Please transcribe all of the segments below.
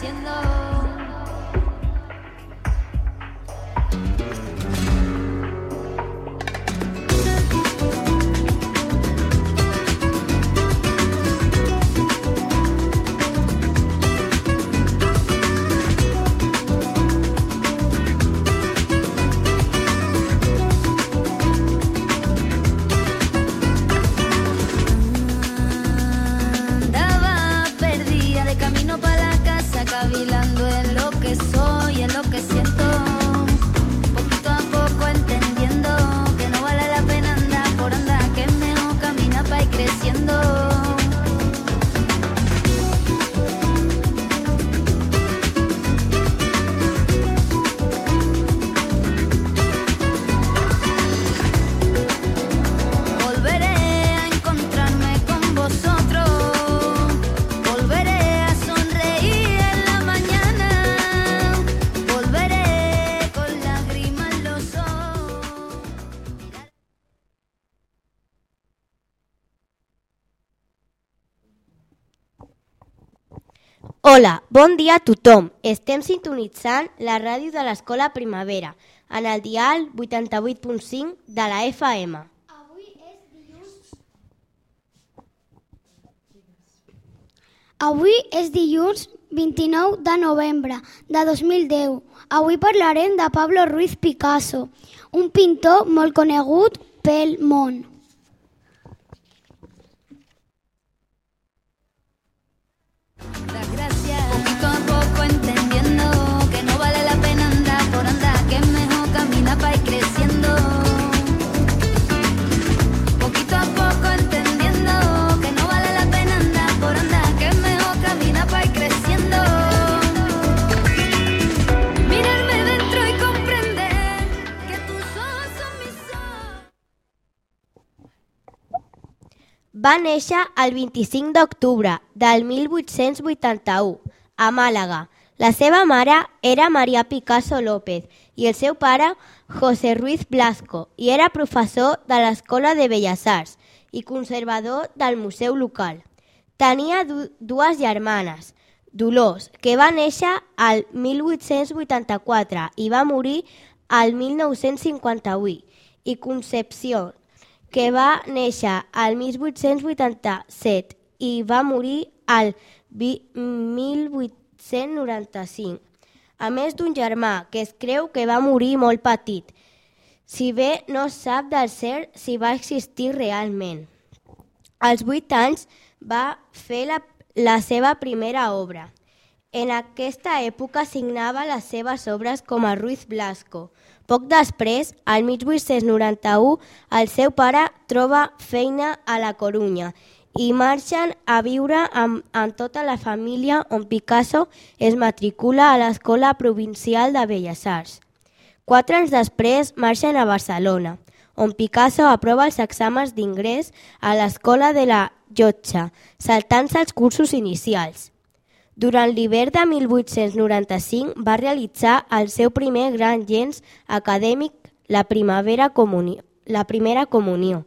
天到 Hola, bon dia a tothom. Estem sintonitzant la ràdio de l'Escola Primavera en el dial 88.5 de la FM. Avui és dilluns 29 de novembre de 2010. Avui parlarem de Pablo Ruiz Picasso, un pintor molt conegut pel món. Va néixer el 25 d'octubre del 1881 a Màlaga. La seva mare era Maria Picasso López i el seu pare José Ruiz Blasco i era professor de l'Escola de Belles Arts i conservador del museu local. Tenia du dues germanes, Dolors, que va néixer al 1884 i va morir al 1958, i Concepció, que va néixer al 1887 i va morir al vi- 1895. A més d'un germà que es creu que va morir molt petit, si bé no sap del cert si va existir realment. Als 8 anys va fer la, la seva primera obra. En aquesta època signava les seves obres com a Ruiz Blasco. Poc després, al 1891, el seu pare troba feina a la Corunya i marxen a viure amb, amb tota la família on Picasso es matricula a l'Escola Provincial de Belles Arts. Quatre anys després marxen a Barcelona, on Picasso aprova els exàmens d'ingrés a l'Escola de la Llotja, saltant-se els cursos inicials. Durant l'hivern de 1895 va realitzar el seu primer gran llenç acadèmic, la, primavera comunió, la primera comunió,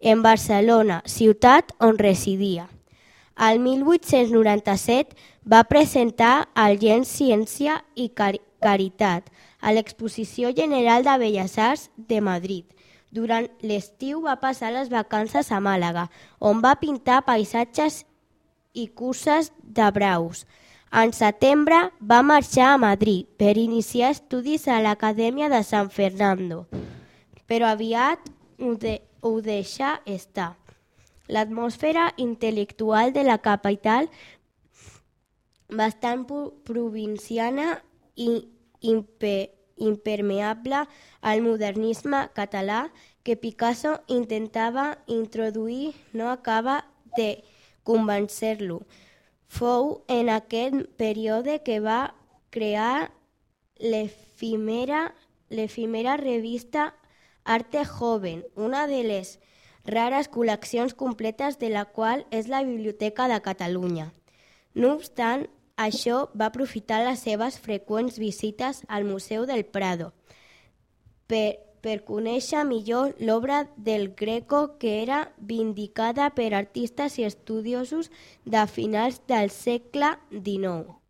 en Barcelona, ciutat on residia. Al 1897 va presentar el llenç Ciència i Car Caritat a l'Exposició General de Belles Arts de Madrid. Durant l'estiu va passar les vacances a Màlaga, on va pintar paisatges i curses de braus. En setembre va marxar a Madrid per iniciar estudis a l'Acadèmia de San Fernando, però aviat ho, de, ho deixà estar. L'atmosfera intel·lectual de la capital, bastant provinciana i impe, impermeable al modernisme català que Picasso intentava introduir no acaba de convencer-lo. Fou en aquest període que va crear l'efímera revista Arte Joven, una de les rares col·leccions completes de la qual és la Biblioteca de Catalunya. No obstant, això va aprofitar les seves freqüents visites al Museu del Prado per, per conèixer millor l'obra del Greco que era vindicada per artistes i estudiosos de finals del segle XIX.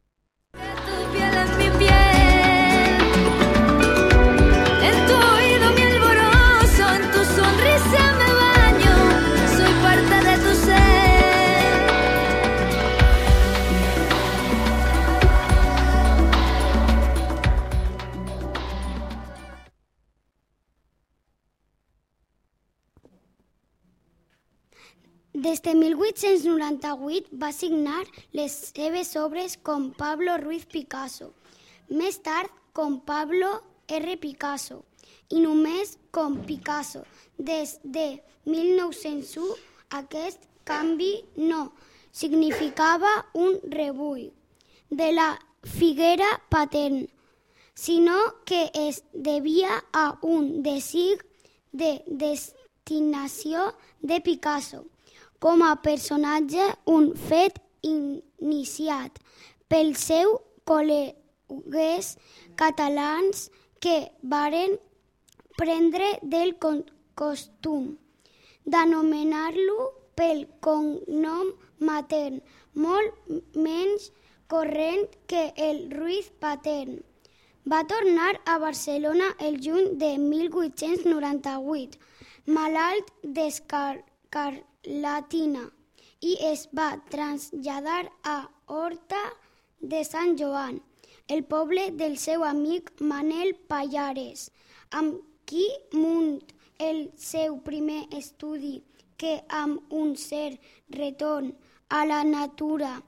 Des de 1898 va signar les seves obres com Pablo Ruiz Picasso, més tard com Pablo R. Picasso i només com Picasso. Des de 1901 aquest canvi no significava un rebull de la figuera patent, sinó que es devia a un desig de destinació de Picasso com a personatge un fet iniciat pel seu col·legues catalans que varen prendre del costum d'anomenar-lo pel cognom matern, molt menys corrent que el Ruiz patern. Va tornar a Barcelona el juny de 1898, malalt d'escarlatina, i es va traslladar a Horta de Sant Joan, el poble del seu amic Manel Pallares, amb qui munt el seu primer estudi que amb un cert retorn a la natura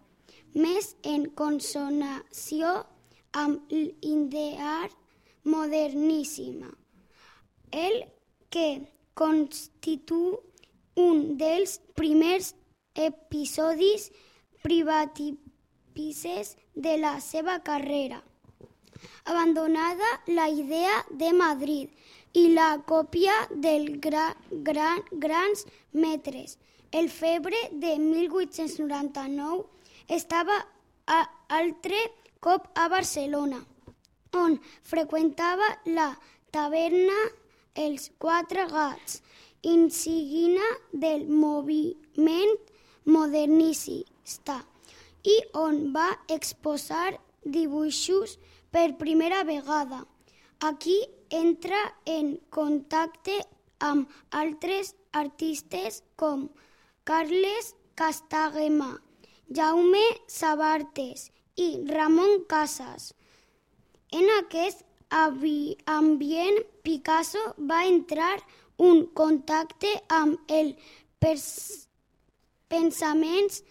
més en consonació amb l'ideal moderníssima. El que constitu un dels primers episodis privatipices de la seva carrera. Abandonada la idea de Madrid i la còpia del gra, gran, grans metres, el febre de 1899 estava a altre cop a Barcelona, on freqüentava la taverna Els Quatre Gats, insignia del moviment modernista, i on va exposar dibuixos per primera vegada. Aquí entra en contacte amb altres artistes com Carles Castaguema, Jaume Sabartes i Ramon Casas. En aquest ambient, Picasso va entrar un contacte amb el pensaments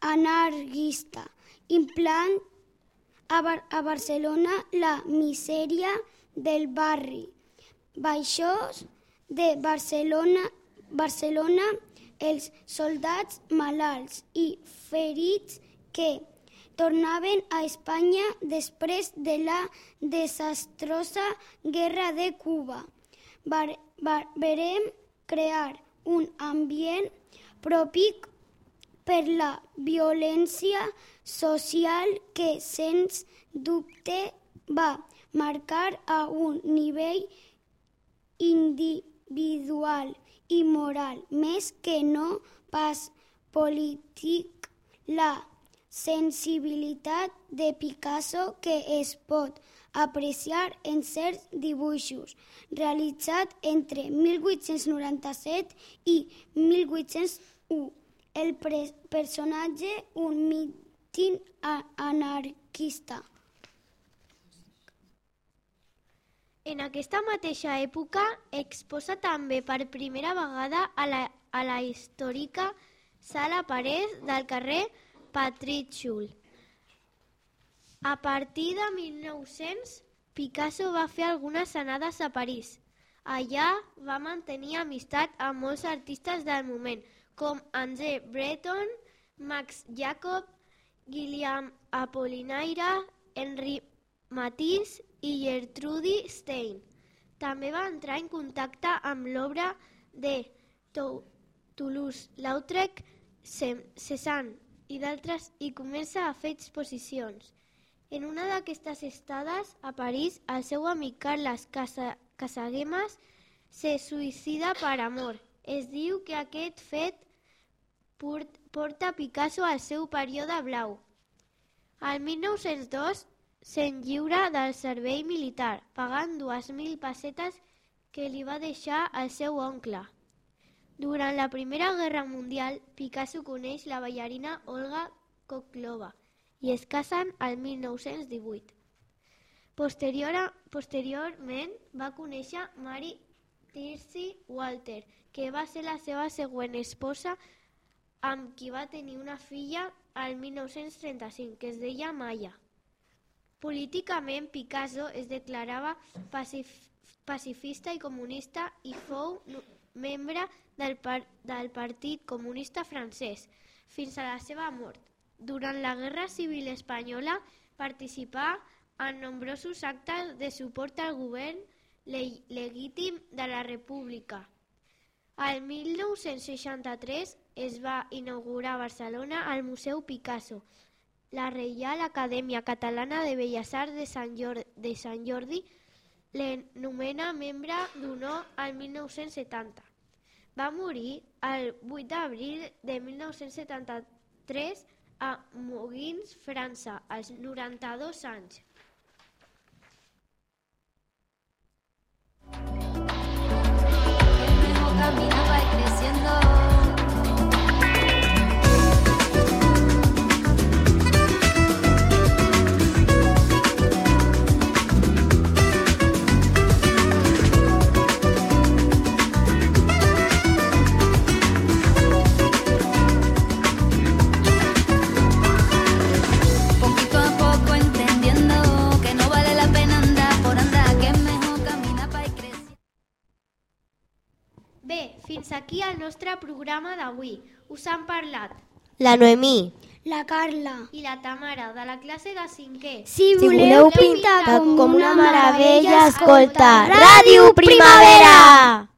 anarquista, implant a, Bar a Barcelona la misèria del barri. Baixós de Barcelona, Barcelona els soldats malalts i ferits que tornaven a Espanya després de la desastrosa guerra de Cuba. Verem crear un ambient propi per la violència social que, sens dubte, va marcar a un nivell individual i moral, més que no pas polític, la sensibilitat de Picasso que es pot apreciar en certs dibuixos realitzats entre 1897 i 1801. El personatge, un mitin anarquista. En aquesta mateixa època exposa també per primera vegada a la, a la històrica Sala Parés del carrer Patritxul. A partir de 1900, Picasso va fer algunes anades a París. Allà va mantenir amistat amb molts artistes del moment, com André Breton, Max Jacob, Guillaume Apollinaire, Henri Matisse i Gertrude Stein. També va entrar en contacte amb l'obra de Toulouse-Lautrec, Cézanne i d'altres i comença a fer exposicions. En una d'aquestes estades a París, el seu amic Carles Casa Casagemas se suïcida per amor. Es diu que aquest fet porta Picasso al seu període blau. Al 1902 se'n lliura del servei militar, pagant 2.000 pessetes que li va deixar el seu oncle. Durant la Primera Guerra Mundial, Picasso coneix la ballarina Olga Koklova i es casen al 1918. Posterior, posteriorment va conèixer Mary Tirsi Walter, que va ser la seva següent esposa amb qui va tenir una filla al 1935, que es deia Maya. Políticament, Picasso es declarava pacif pacifista i comunista i fou membre del, par del Partit Comunista francès fins a la seva mort. Durant la Guerra Civil Espanyola participà en nombrosos actes de suport al govern le legítim de la República. Al 1963 es va inaugurar a Barcelona el Museu Picasso, la Reial Acadèmia Catalana de Belles Arts de Sant Jordi, de Sant Jordi l'anomena membre d'honor al 1970. Va morir el 8 d'abril de 1973 a Moguins, França, als 92 anys. Aquí el nostre programa d'avui. Us han parlat La Noemí. La Carla. i la Tamara, de la classe de cinquè. Si Si voleu pintar com una meravella, escolta Ràdio Primavera!